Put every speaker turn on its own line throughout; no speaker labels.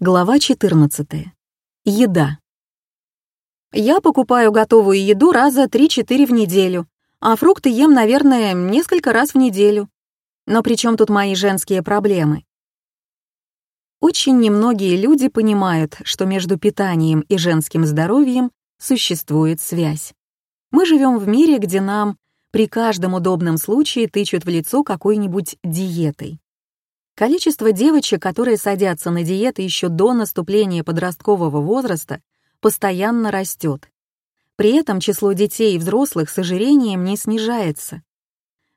Глава 14. Еда. Я покупаю готовую еду раза 3-4 в неделю, а фрукты ем, наверное, несколько раз в неделю. Но при чем тут мои женские проблемы? Очень немногие люди понимают, что между питанием и женским здоровьем существует связь. Мы живем в мире, где нам при каждом удобном случае тычут в лицо какой-нибудь диетой. Количество девочек, которые садятся на диеты еще до наступления подросткового возраста, постоянно растет. При этом число детей и взрослых с ожирением не снижается.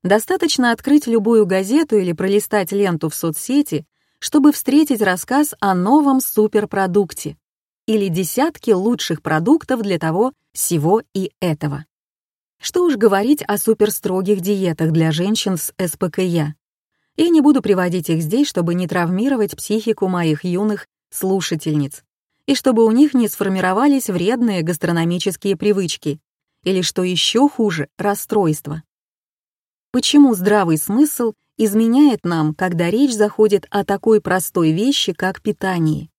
Достаточно открыть любую газету или пролистать ленту в соцсети, чтобы встретить рассказ о новом суперпродукте или десятки лучших продуктов для того, всего и этого. Что уж говорить о суперстрогих диетах для женщин с СПКЯ. Я не буду приводить их здесь, чтобы не травмировать психику моих юных слушательниц и чтобы у них не сформировались вредные гастрономические привычки или, что еще хуже, расстройства. Почему здравый смысл изменяет нам, когда речь заходит о такой простой вещи, как питание?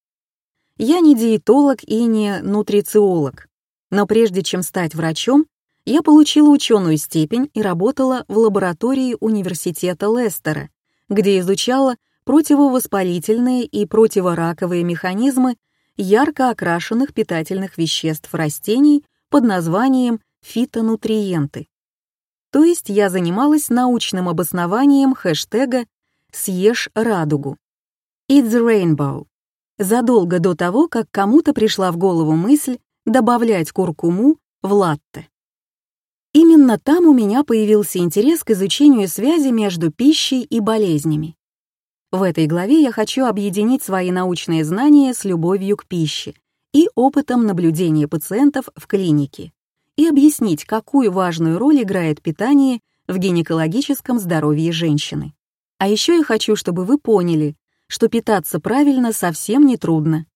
Я не диетолог и не нутрициолог, но прежде чем стать врачом, я получила ученую степень и работала в лаборатории университета Лестера, где изучала противовоспалительные и противораковые механизмы ярко окрашенных питательных веществ растений под названием фитонутриенты. То есть я занималась научным обоснованием хэштега «Съешь радугу» «Eat the rainbow» задолго до того, как кому-то пришла в голову мысль добавлять куркуму в латте. Именно там у меня появился интерес к изучению связи между пищей и болезнями. В этой главе я хочу объединить свои научные знания с любовью к пище и опытом наблюдения пациентов в клинике и объяснить, какую важную роль играет питание в гинекологическом здоровье женщины. А еще я хочу, чтобы вы поняли, что питаться правильно совсем не трудно.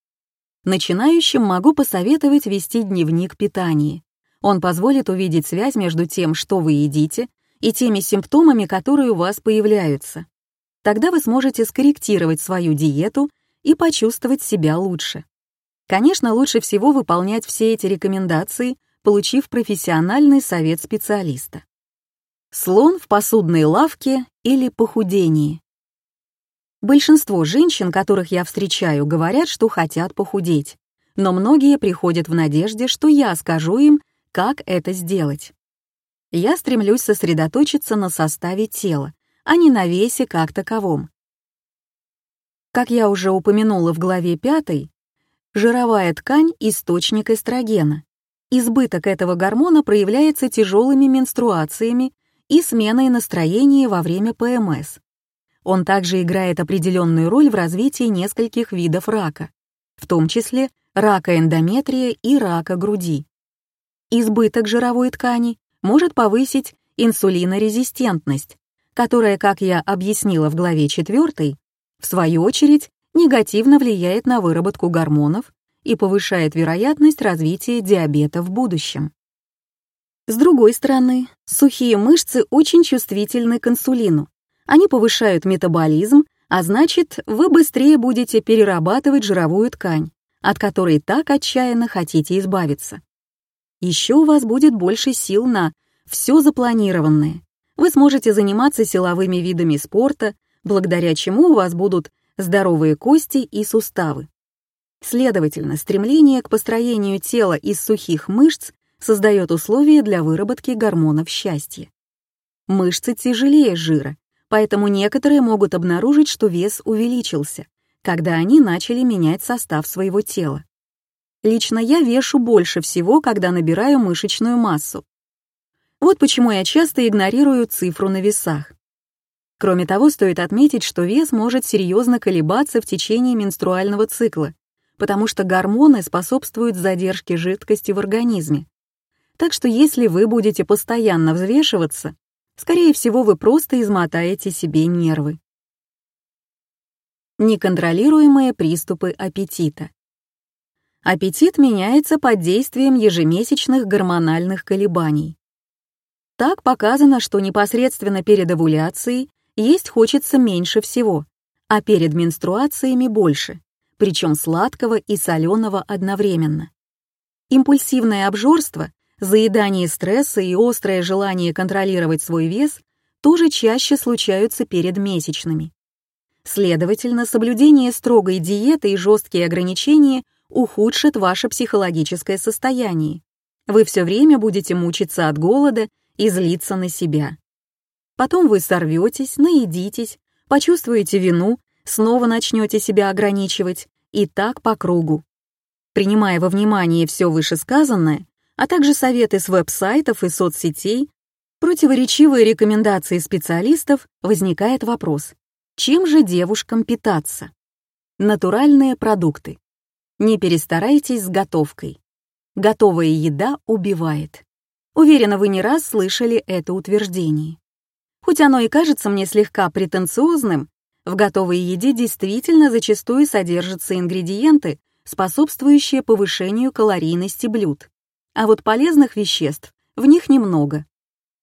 Начинающим могу посоветовать вести дневник питания, он позволит увидеть связь между тем, что вы едите, и теми симптомами, которые у вас появляются. Тогда вы сможете скорректировать свою диету и почувствовать себя лучше. Конечно, лучше всего выполнять все эти рекомендации, получив профессиональный совет специалиста. Слон в посудной лавке или похудение. Большинство женщин, которых я встречаю, говорят, что хотят похудеть, но многие приходят в надежде, что я скажу им, как это сделать. Я стремлюсь сосредоточиться на составе тела, а не на весе как таковом. Как я уже упомянула в главе 5, жировая ткань — источник эстрогена. Избыток этого гормона проявляется тяжелыми менструациями и сменой настроения во время ПМС. Он также играет определенную роль в развитии нескольких видов рака, в том числе рака эндометрия и рака груди. Избыток жировой ткани может повысить инсулинорезистентность, которая, как я объяснила в главе 4, в свою очередь негативно влияет на выработку гормонов и повышает вероятность развития диабета в будущем. С другой стороны, сухие мышцы очень чувствительны к инсулину. Они повышают метаболизм, а значит, вы быстрее будете перерабатывать жировую ткань, от которой так отчаянно хотите избавиться. Еще у вас будет больше сил на все запланированное. Вы сможете заниматься силовыми видами спорта, благодаря чему у вас будут здоровые кости и суставы. Следовательно, стремление к построению тела из сухих мышц создает условия для выработки гормонов счастья. Мышцы тяжелее жира, поэтому некоторые могут обнаружить, что вес увеличился, когда они начали менять состав своего тела. Лично я вешу больше всего, когда набираю мышечную массу. Вот почему я часто игнорирую цифру на весах. Кроме того, стоит отметить, что вес может серьезно колебаться в течение менструального цикла, потому что гормоны способствуют задержке жидкости в организме. Так что если вы будете постоянно взвешиваться, скорее всего, вы просто измотаете себе нервы. Неконтролируемые приступы аппетита. Аппетит меняется под действием ежемесячных гормональных колебаний. Так показано, что непосредственно перед овуляцией есть хочется меньше всего, а перед менструациями больше, причем сладкого и соленого одновременно. Импульсивное обжорство, заедание стресса и острое желание контролировать свой вес тоже чаще случаются перед месячными. Следовательно, соблюдение строгой диеты и жесткие ограничения ухудшат ваше психологическое состояние. Вы все время будете мучиться от голода и злиться на себя. Потом вы сорветесь, наедитесь, почувствуете вину, снова начнете себя ограничивать, и так по кругу. Принимая во внимание все вышесказанное, а также советы с веб-сайтов и соцсетей, противоречивые рекомендации специалистов, возникает вопрос, чем же девушкам питаться? Натуральные продукты. Не перестарайтесь с готовкой. Готовая еда убивает. Уверена, вы не раз слышали это утверждение. Хоть оно и кажется мне слегка претенциозным, в готовой еде действительно зачастую содержатся ингредиенты, способствующие повышению калорийности блюд. А вот полезных веществ в них немного.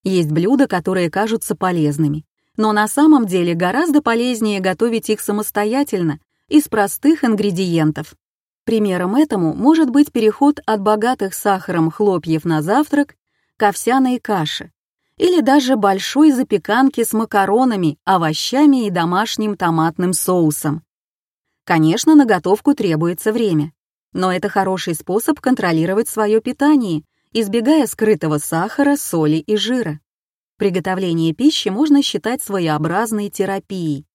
Есть блюда, которые кажутся полезными, но на самом деле гораздо полезнее готовить их самостоятельно, из простых ингредиентов. Примером этому может быть переход от богатых сахаром хлопьев на завтрак к овсяной каше, или даже большой запеканки с макаронами, овощами и домашним томатным соусом. Конечно, на готовку требуется время, но это хороший способ контролировать свое питание, избегая скрытого сахара, соли и жира. Приготовление пищи можно считать своеобразной терапией.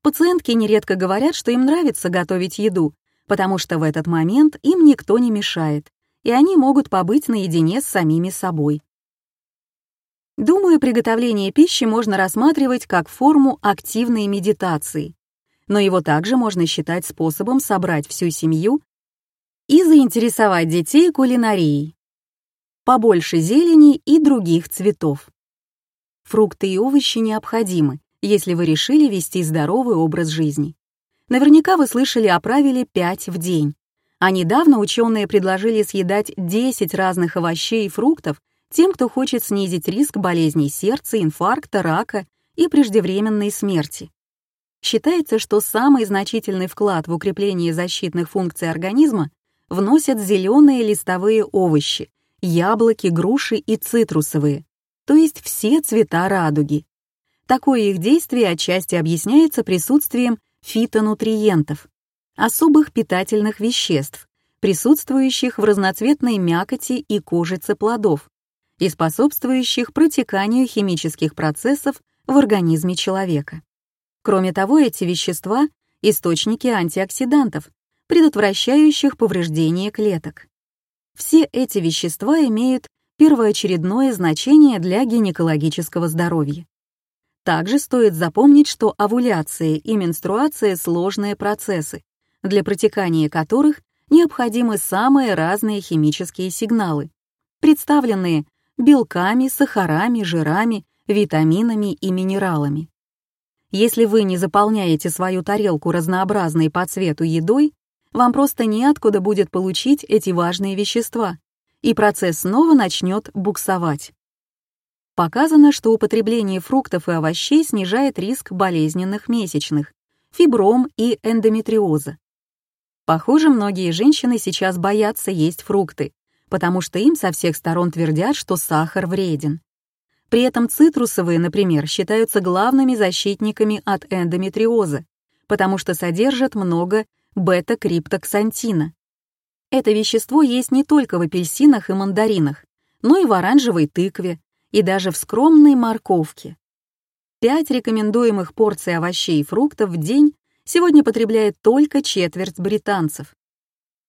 Пациентки нередко говорят, что им нравится готовить еду, потому что в этот момент им никто не мешает, и они могут побыть наедине с самими собой. Думаю, приготовление пищи можно рассматривать как форму активной медитации, но его также можно считать способом собрать всю семью и заинтересовать детей кулинарией. Побольше зелени и других цветов. Фрукты и овощи необходимы, если вы решили вести здоровый образ жизни. Наверняка вы слышали о правиле 5 в день. А недавно ученые предложили съедать 10 разных овощей и фруктов тем, кто хочет снизить риск болезней сердца, инфаркта, рака и преждевременной смерти. Считается, что самый значительный вклад в укрепление защитных функций организма вносят зеленые листовые овощи, яблоки, груши и цитрусовые, то есть все цвета радуги. Такое их действие отчасти объясняется присутствием фитонутриентов, особых питательных веществ, присутствующих в разноцветной мякоти и кожице плодов, и способствующих протеканию химических процессов в организме человека. Кроме того, эти вещества — источники антиоксидантов, предотвращающих повреждение клеток. Все эти вещества имеют первоочередное значение для гинекологического здоровья. Также стоит запомнить, что овуляция и менструация — сложные процессы, для протекания которых необходимы самые разные химические сигналы, представленные белками, сахарами, жирами, витаминами и минералами. Если вы не заполняете свою тарелку разнообразной по цвету едой, вам просто неоткуда будет получить эти важные вещества, и процесс снова начнет буксовать. Показано, что употребление фруктов и овощей снижает риск болезненных месячных, фибром и эндометриоза. Похоже, многие женщины сейчас боятся есть фрукты, потому что им со всех сторон твердят, что сахар вреден. При этом цитрусовые, например, считаются главными защитниками от эндометриоза, потому что содержат много бета-криптоксантина. Это вещество есть не только в апельсинах и мандаринах, но и в оранжевой тыкве, и даже в скромной морковке. Пять рекомендуемых порций овощей и фруктов в день сегодня потребляет только четверть британцев.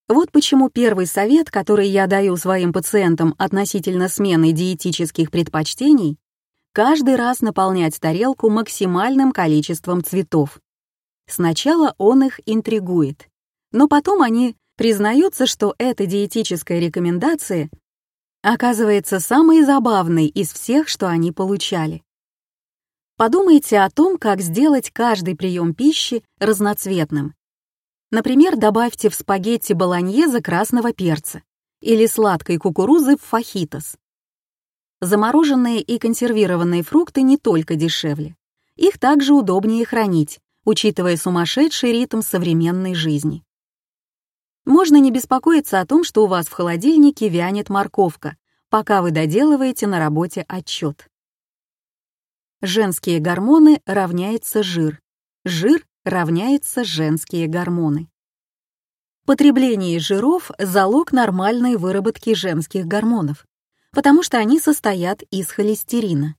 Вот почему первый совет, который я даю своим пациентам относительно смены диетических предпочтений, каждый раз наполнять тарелку максимальным количеством цветов. Сначала он их интригует, но потом они признаются, что эта диетическая рекомендация оказывается самой забавной из всех, что они получали. Подумайте о том, как сделать каждый прием пищи разноцветным Например, добавьте в спагетти болоньезе красного перца или сладкой кукурузы в фахитос. Замороженные и консервированные фрукты не только дешевле. Их также удобнее хранить, учитывая сумасшедший ритм современной жизни. Можно не беспокоиться о том, что у вас в холодильнике вянет морковка, пока вы доделываете на работе отчет. Женские гормоны равняется жир. Жир равняется женские гормоны. Потребление жиров — залог нормальной выработки женских гормонов, потому что они состоят из холестерина.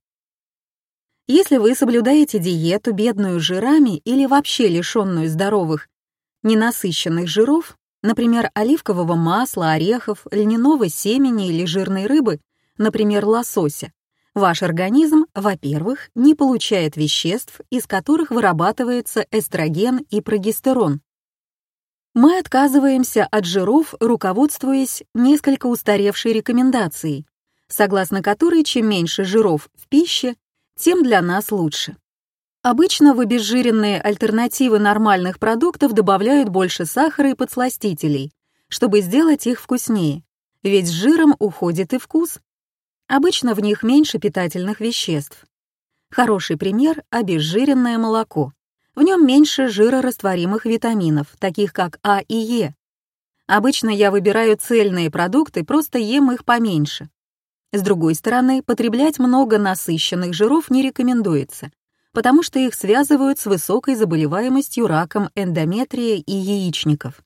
Если вы соблюдаете диету, бедную жирами или вообще лишенную здоровых, ненасыщенных жиров, например, оливкового масла, орехов, льняного семени или жирной рыбы, например, лосося, ваш организм, во-первых, не получает веществ, из которых вырабатывается эстроген и прогестерон. Мы отказываемся от жиров, руководствуясь несколько устаревшей рекомендацией, согласно которой чем меньше жиров в пище, тем для нас лучше. Обычно в обезжиренные альтернативы нормальных продуктов добавляют больше сахара и подсластителей, чтобы сделать их вкуснее, ведь с жиром уходит и вкус. Обычно в них меньше питательных веществ. Хороший пример — обезжиренное молоко. В нем меньше жирорастворимых витаминов, таких как А и Е. Обычно я выбираю цельные продукты, просто ем их поменьше. С другой стороны, потреблять много насыщенных жиров не рекомендуется, потому что их связывают с высокой заболеваемостью раком эндометрия и яичников.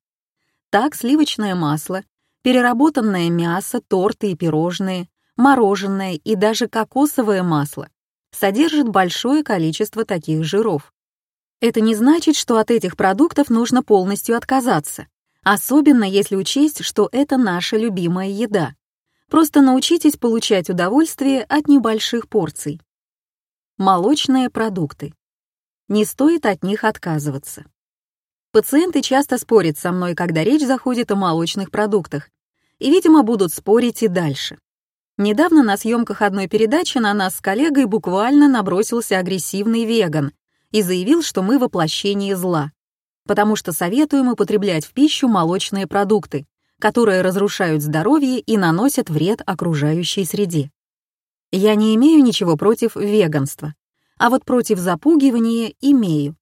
Так сливочное масло, переработанное мясо, торты и пирожные, мороженое и даже кокосовое масло содержит большое количество таких жиров. Это не значит, что от этих продуктов нужно полностью отказаться, особенно если учесть, что это наша любимая еда. Просто научитесь получать удовольствие от небольших порций. Молочные продукты. Не стоит от них отказываться. Пациенты часто спорят со мной, когда речь заходит о молочных продуктах, и, видимо, будут спорить и дальше. Недавно на съемках одной передачи на нас с коллегой буквально набросился агрессивный веган и заявил, что мы воплощение зла, потому что советуем употреблять в пищу молочные продукты, которые разрушают здоровье и наносят вред окружающей среде. Я не имею ничего против веганства, а вот против запугивания имею.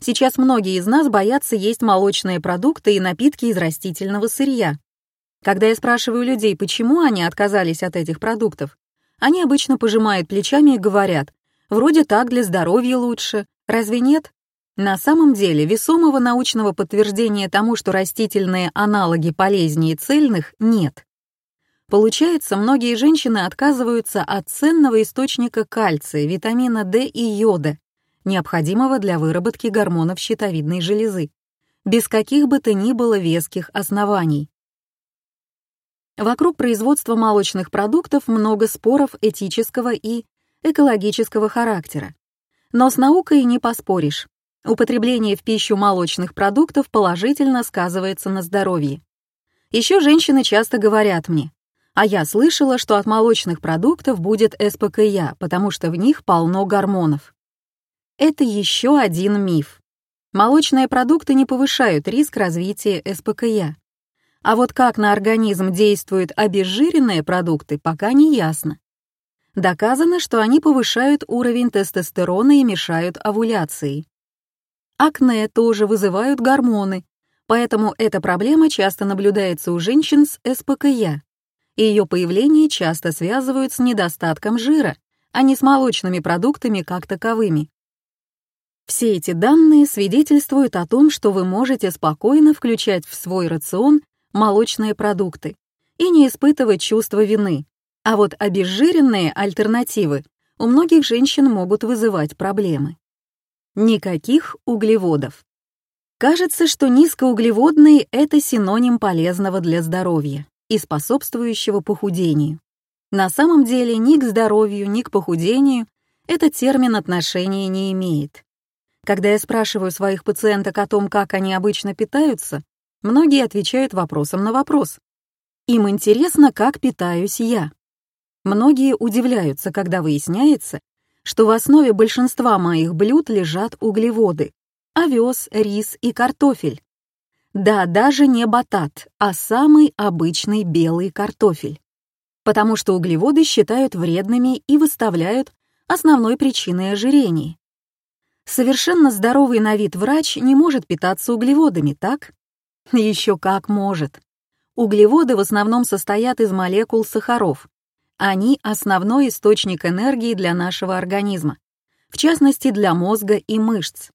Сейчас многие из нас боятся есть молочные продукты и напитки из растительного сырья. Когда я спрашиваю людей, почему они отказались от этих продуктов, они обычно пожимают плечами и говорят, вроде так для здоровья лучше, разве нет? На самом деле весомого научного подтверждения тому, что растительные аналоги полезнее цельных, нет. Получается, многие женщины отказываются от ценного источника кальция, витамина D и йода, необходимого для выработки гормонов щитовидной железы, без каких бы то ни было веских оснований. Вокруг производства молочных продуктов много споров этического и экологического характера. Но с наукой не поспоришь. Употребление в пищу молочных продуктов положительно сказывается на здоровье. Еще женщины часто говорят мне, а я слышала, что от молочных продуктов будет СПКЯ, потому что в них полно гормонов. Это еще один миф. Молочные продукты не повышают риск развития СПКЯ. А вот как на организм действуют обезжиренные продукты, пока не ясно. Доказано, что они повышают уровень тестостерона и мешают овуляции. Акне тоже вызывают гормоны, поэтому эта проблема часто наблюдается у женщин с СПКЯ. И ее появление часто связывают с недостатком жира, а не с молочными продуктами как таковыми. Все эти данные свидетельствуют о том, что вы можете спокойно включать в свой рацион молочные продукты и не испытывать чувство вины, а вот обезжиренные альтернативы у многих женщин могут вызывать проблемы. Никаких углеводов. Кажется, что низкоуглеводный — это синоним полезного для здоровья и способствующего похудению. На самом деле ни к здоровью, ни к похудению этот термин отношения не имеет. Когда я спрашиваю своих пациенток о том, как они обычно питаются, многие отвечают вопросом на вопрос. Им интересно, как питаюсь я. Многие удивляются, когда выясняется, что в основе большинства моих блюд лежат углеводы — овес, рис и картофель. Да, даже не батат, а самый обычный белый картофель. Потому что углеводы считают вредными и выставляют основной причиной ожирения. Совершенно здоровый на вид врач не может питаться углеводами, так? Еще как может. Углеводы в основном состоят из молекул сахаров. Они — основной источник энергии для нашего организма, в частности для мозга и мышц.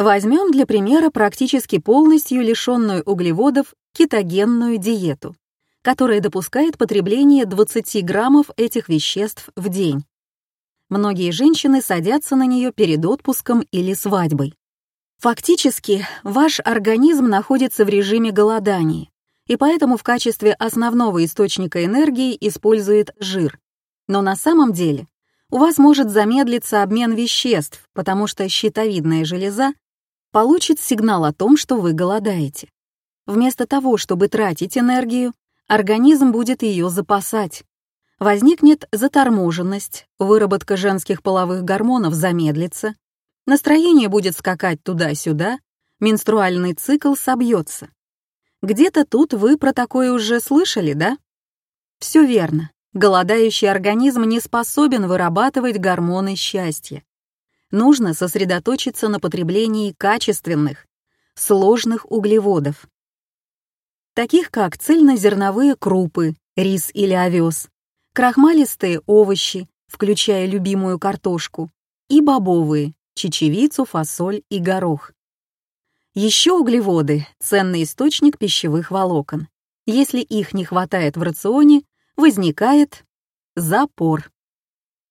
Возьмем для примера практически полностью лишенную углеводов кетогенную диету, которая допускает потребление 20 граммов этих веществ в день. Многие женщины садятся на нее перед отпуском или свадьбой. Фактически, ваш организм находится в режиме голодания, и поэтому в качестве основного источника энергии использует жир. Но на самом деле у вас может замедлиться обмен веществ, потому что щитовидная железа получит сигнал о том, что вы голодаете. Вместо того, чтобы тратить энергию, организм будет ее запасать. Возникнет заторможенность, выработка женских половых гормонов замедлится, Настроение будет скакать туда-сюда, менструальный цикл собьется. Где-то тут вы про такое уже слышали, да? Все верно. Голодающий организм не способен вырабатывать гормоны счастья. Нужно сосредоточиться на потреблении качественных, сложных углеводов, таких как цельнозерновые крупы, рис или овес, крахмалистые овощи, включая любимую картошку, и бобовые, чечевицу, фасоль и горох. Еще углеводы — ценный источник пищевых волокон. Если их не хватает в рационе, возникает запор.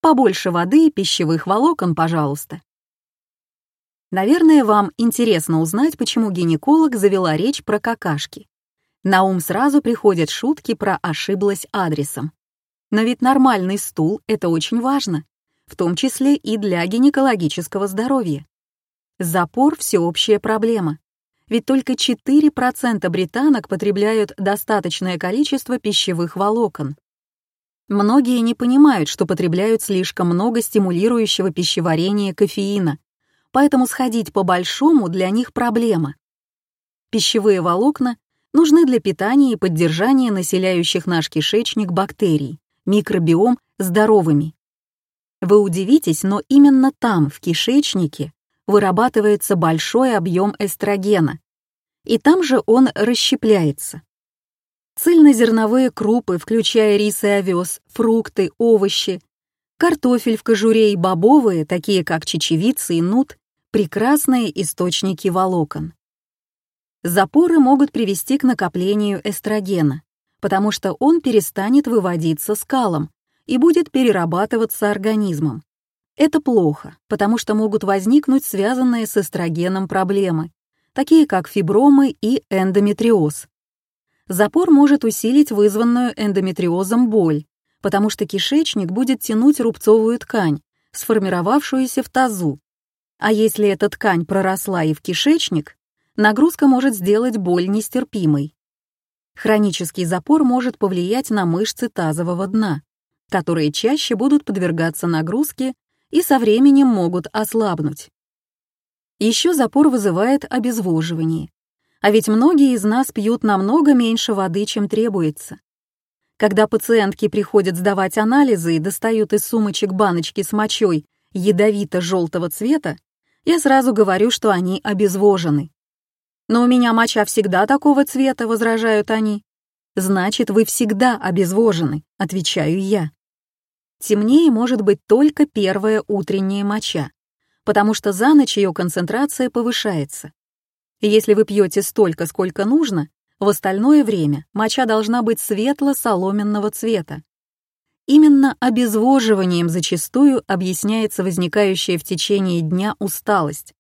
Побольше воды и пищевых волокон, пожалуйста. Наверное, вам интересно узнать, почему гинеколог завела речь про какашки. На ум сразу приходят шутки про «ошиблась адресом». Но ведь нормальный стул — это очень важно в том числе и для гинекологического здоровья. Запор — всеобщая проблема, ведь только 4% британок потребляют достаточное количество пищевых волокон. Многие не понимают, что потребляют слишком много стимулирующего пищеварения кофеина, поэтому сходить по-большому для них проблема. Пищевые волокна нужны для питания и поддержания населяющих наш кишечник бактерий, микробиом здоровыми. Вы удивитесь, но именно там, в кишечнике, вырабатывается большой объем эстрогена, и там же он расщепляется. Цельнозерновые крупы, включая рис и овес, фрукты, овощи, картофель в кожуре и бобовые, такие как чечевица и нут, прекрасные источники волокон. Запоры могут привести к накоплению эстрогена, потому что он перестанет выводиться скалом, и будет перерабатываться организмом. Это плохо, потому что могут возникнуть связанные с эстрогеном проблемы, такие как фибромы и эндометриоз. Запор может усилить вызванную эндометриозом боль, потому что кишечник будет тянуть рубцовую ткань, сформировавшуюся в тазу. А если эта ткань проросла и в кишечник, нагрузка может сделать боль нестерпимой. Хронический запор может повлиять на мышцы тазового дна, которые чаще будут подвергаться нагрузке и со временем могут ослабнуть. Еще запор вызывает обезвоживание. А ведь многие из нас пьют намного меньше воды, чем требуется. Когда пациентки приходят сдавать анализы и достают из сумочек баночки с мочой ядовито-желтого цвета, я сразу говорю, что они обезвожены. «Но у меня моча всегда такого цвета», — возражают они. «Значит, вы всегда обезвожены», — отвечаю я. Темнее может быть только первая утренняя моча, потому что за ночь ее концентрация повышается. Если вы пьете столько, сколько нужно, в остальное время моча должна быть светло-соломенного цвета. Именно обезвоживанием зачастую объясняется возникающая в течение дня усталость.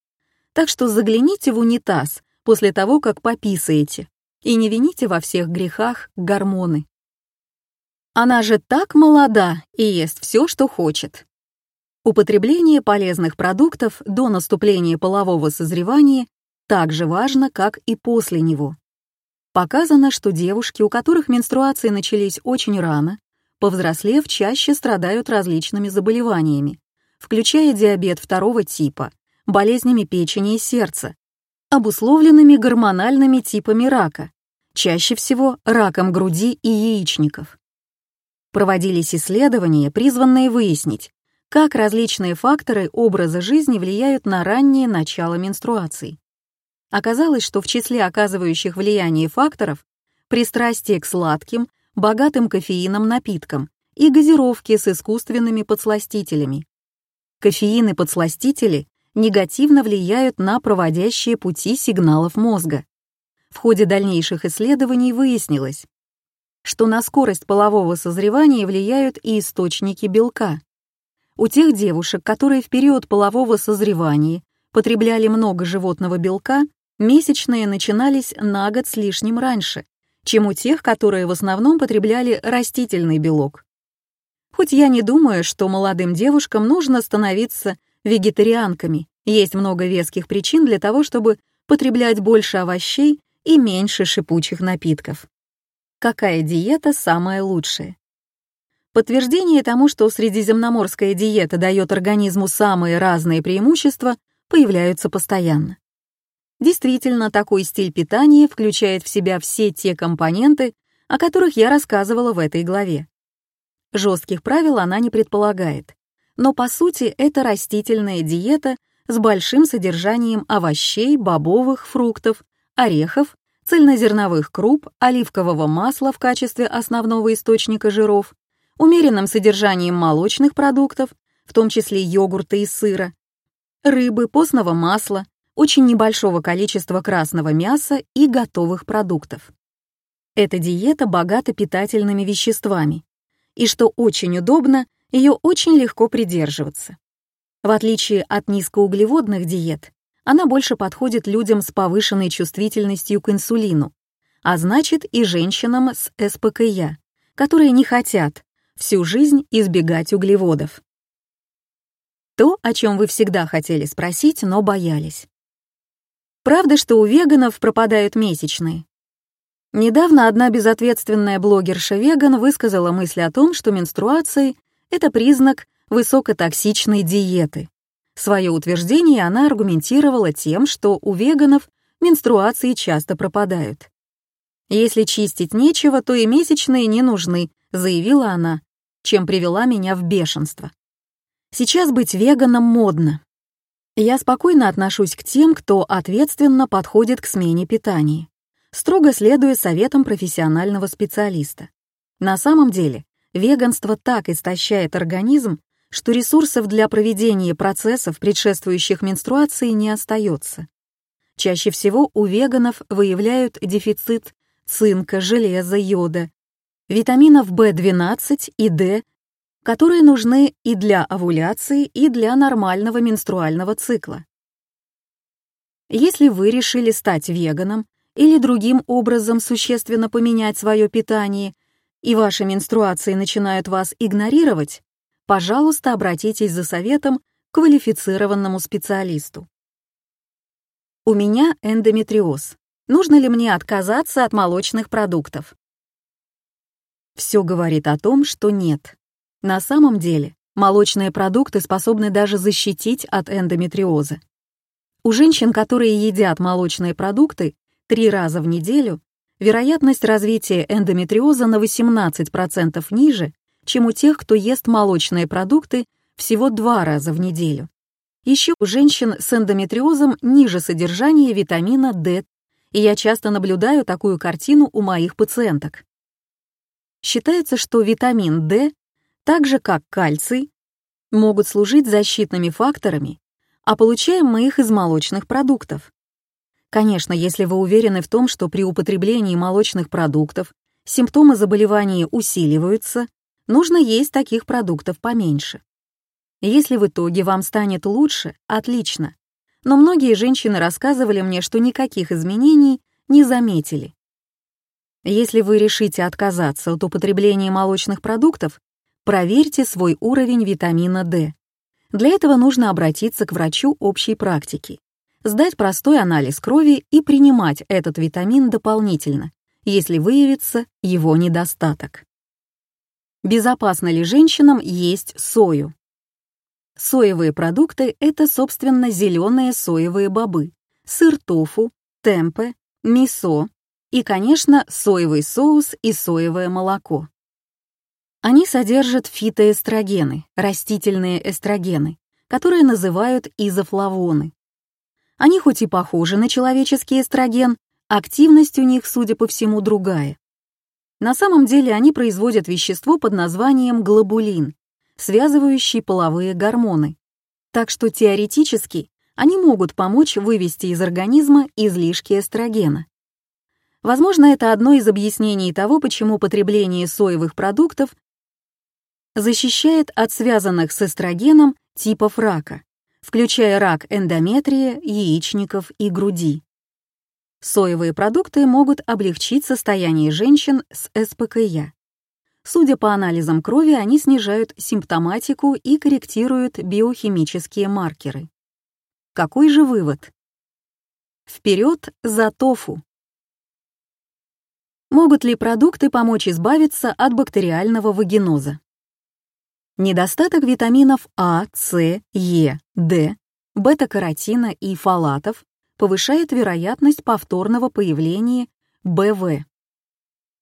Так что загляните в унитаз после того, как пописаете, и не вините во всех грехах гормоны. Она же так молода и ест все, что хочет. Употребление полезных продуктов до наступления полового созревания так же важно, как и после него. Показано, что девушки, у которых менструации начались очень рано, повзрослев, чаще страдают различными заболеваниями, включая диабет второго типа, болезнями печени и сердца, обусловленными гормональными типами рака, чаще всего раком груди и яичников. Проводились исследования, призванные выяснить, как различные факторы образа жизни влияют на раннее начало менструаций. Оказалось, что в числе оказывающих влияние факторов пристрастие к сладким, богатым кофеином напиткам и газировки с искусственными подсластителями. Кофеин и подсластители негативно влияют на проводящие пути сигналов мозга. В ходе дальнейших исследований выяснилось, что на скорость полового созревания влияют и источники белка. У тех девушек, которые в период полового созревания потребляли много животного белка, месячные начинались на год с лишним раньше, чем у тех, которые в основном потребляли растительный белок. Хоть я не думаю, что молодым девушкам нужно становиться вегетарианками, есть много веских причин для того, чтобы потреблять больше овощей и меньше шипучих напитков. Какая диета самая лучшая? Подтверждение тому, что средиземноморская диета дает организму самые разные преимущества, появляются постоянно. Действительно, такой стиль питания включает в себя все те компоненты, о которых я рассказывала в этой главе. Жестких правил она не предполагает, но по сути это растительная диета с большим содержанием овощей, бобовых, фруктов, орехов, цельнозерновых круп, оливкового масла в качестве основного источника жиров, умеренным содержанием молочных продуктов, в том числе йогурта и сыра, рыбы, постного масла, очень небольшого количества красного мяса и готовых продуктов. Эта диета богата питательными веществами, и что очень удобно, ее очень легко придерживаться. В отличие от низкоуглеводных диет, она больше подходит людям с повышенной чувствительностью к инсулину, а значит и женщинам с СПКЯ, которые не хотят всю жизнь избегать углеводов. То, о чем вы всегда хотели спросить, но боялись. Правда, что у веганов пропадают месячные? Недавно одна безответственная блогерша-веган высказала мысль о том, что менструации — это признак высокотоксичной диеты. Свое утверждение она аргументировала тем, что у веганов менструации часто пропадают. «Если чистить нечего, то и месячные не нужны», — заявила она, чем привела меня в бешенство. Сейчас быть веганом модно, я спокойно отношусь к тем, кто ответственно подходит к смене питания, строго следуя советам профессионального специалиста. На самом деле, веганство так истощает организм, что ресурсов для проведения процессов, предшествующих менструации, не остается. Чаще всего у веганов выявляют дефицит цинка, железа, йода, витаминов В12 и D которые нужны и для овуляции, и для нормального менструального цикла. Если вы решили стать веганом или другим образом существенно поменять свое питание, и ваши менструации начинают вас игнорировать, пожалуйста, обратитесь за советом к квалифицированному специалисту. У меня эндометриоз. Нужно ли мне отказаться от молочных продуктов? Все говорит о том, что нет. На самом деле, молочные продукты способны даже защитить от эндометриоза. У женщин, которые едят молочные продукты три раза в неделю, вероятность развития эндометриоза на 18% ниже, чем у тех, кто ест молочные продукты всего два раза в неделю. Еще у женщин с эндометриозом ниже содержание витамина D, и я часто наблюдаю такую картину у моих пациенток. Считается, что витамин D так же как кальций, могут служить защитными факторами, а получаем мы их из молочных продуктов. Конечно, если вы уверены в том, что при употреблении молочных продуктов симптомы заболевания усиливаются, нужно есть таких продуктов поменьше. Если в итоге вам станет лучше, отлично. Но многие женщины рассказывали мне, что никаких изменений не заметили. Если вы решите отказаться от употребления молочных продуктов, проверьте свой уровень витамина D. Для этого нужно обратиться к врачу общей практики, сдать простой анализ крови и принимать этот витамин дополнительно, если выявится его недостаток. Безопасно ли женщинам есть сою? Соевые продукты — это, собственно, зеленые соевые бобы, сыр тофу, темпе, мисо и, конечно, соевый соус и соевое молоко. Они содержат фитоэстрогены, растительные эстрогены, которые называют изофлавоны. Они хоть и похожи на человеческий эстроген, активность у них, судя по всему, другая. На самом деле они производят вещество под названием глобулин, связывающий половые гормоны. Так что теоретически они могут помочь вывести из организма излишки эстрогена. Возможно, это одно из объяснений того, почему потребление соевых продуктов защищает от связанных с эстрогеном типов рака, включая рак эндометрия, яичников и груди. Соевые продукты могут облегчить состояние женщин с СПКЯ. Судя по анализам крови, они снижают симптоматику и корректируют биохимические маркеры. Какой же вывод? Вперед за тофу! Могут ли продукты помочь избавиться от бактериального вагиноза? Недостаток витаминов А, С, Е, Д, бета-каротина и фолатов повышает вероятность повторного появления БВ.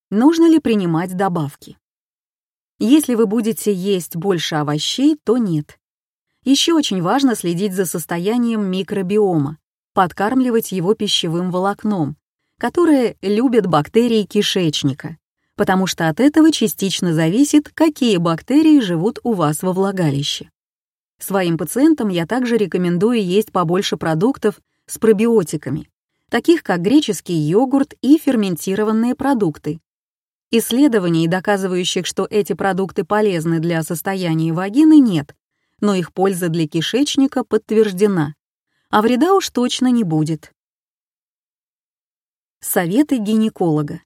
Нужно ли принимать добавки? Если вы будете есть больше овощей, то нет. Еще очень важно следить за состоянием микробиома, подкармливать его пищевым волокном, которое любят бактерии кишечника, потому что от этого частично зависит, какие бактерии живут у вас во влагалище. Своим пациентам я также рекомендую есть побольше продуктов с пробиотиками, таких как греческий йогурт и ферментированные продукты. Исследований, доказывающих, что эти продукты полезны для состояния вагины, нет, но их польза для кишечника подтверждена, а вреда уж точно не будет. Советы гинеколога.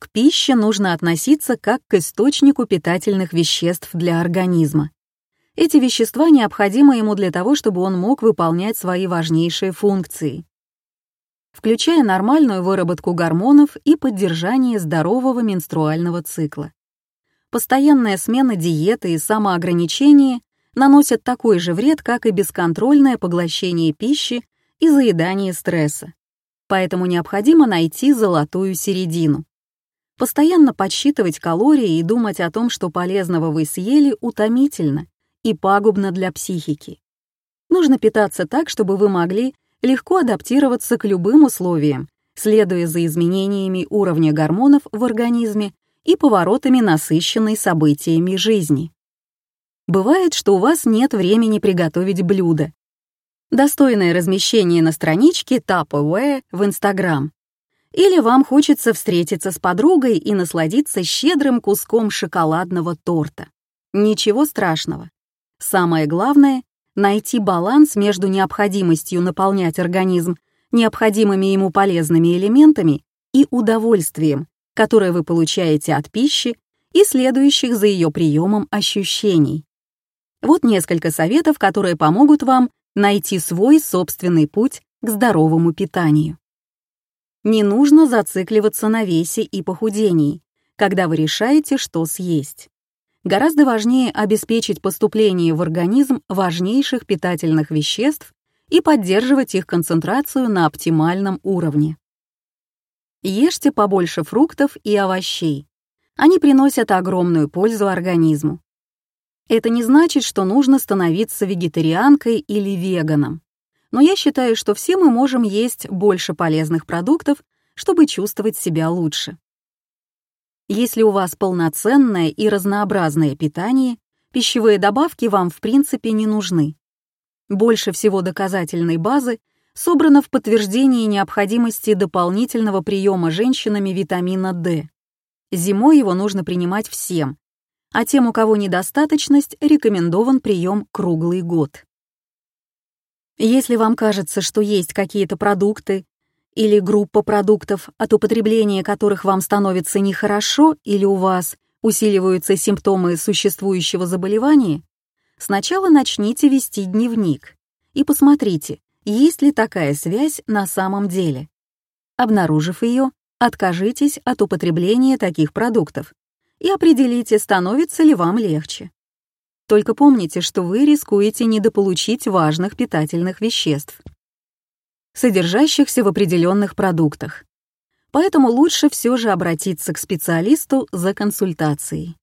К пище нужно относиться как к источнику питательных веществ для организма. Эти вещества необходимы ему для того, чтобы он мог выполнять свои важнейшие функции, включая нормальную выработку гормонов и поддержание здорового менструального цикла. Постоянная смена диеты и самоограничение наносят такой же вред, как и бесконтрольное поглощение пищи и заедание стресса. Поэтому необходимо найти золотую середину. Постоянно подсчитывать калории и думать о том, что полезного вы съели, утомительно и пагубно для психики. Нужно питаться так, чтобы вы могли легко адаптироваться к любым условиям, следуя за изменениями уровня гормонов в организме и поворотами насыщенной событиями жизни. Бывает, что у вас нет времени приготовить блюдо. Достойное размещение на страничке Tupperware в Instagram. Или вам хочется встретиться с подругой и насладиться щедрым куском шоколадного торта. Ничего страшного. Самое главное — найти баланс между необходимостью наполнять организм необходимыми ему полезными элементами и удовольствием, которое вы получаете от пищи и следующих за ее приемом ощущений. Вот несколько советов, которые помогут вам найти свой собственный путь к здоровому питанию. Не нужно зацикливаться на весе и похудении, когда вы решаете, что съесть. Гораздо важнее обеспечить поступление в организм важнейших питательных веществ и поддерживать их концентрацию на оптимальном уровне. Ешьте побольше фруктов и овощей. Они приносят огромную пользу организму. Это не значит, что нужно становиться вегетарианкой или веганом. Но я считаю, что все мы можем есть больше полезных продуктов, чтобы чувствовать себя лучше. Если у вас полноценное и разнообразное питание, пищевые добавки вам в принципе не нужны. Больше всего доказательной базы собрано в подтверждении необходимости дополнительного приема женщинами витамина D. Зимой его нужно принимать всем, а тем, у кого недостаточность, рекомендован прием круглый год. Если вам кажется, что есть какие-то продукты, или группа продуктов, от употребления которых вам становится нехорошо или у вас усиливаются симптомы существующего заболевания, сначала начните вести дневник и посмотрите, есть ли такая связь на самом деле. Обнаружив ее, откажитесь от употребления таких продуктов и определите, становится ли вам легче. Только помните, что вы рискуете недополучить важных питательных веществ содержащихся в определенных продуктах. Поэтому лучше все же обратиться к специалисту за консультацией.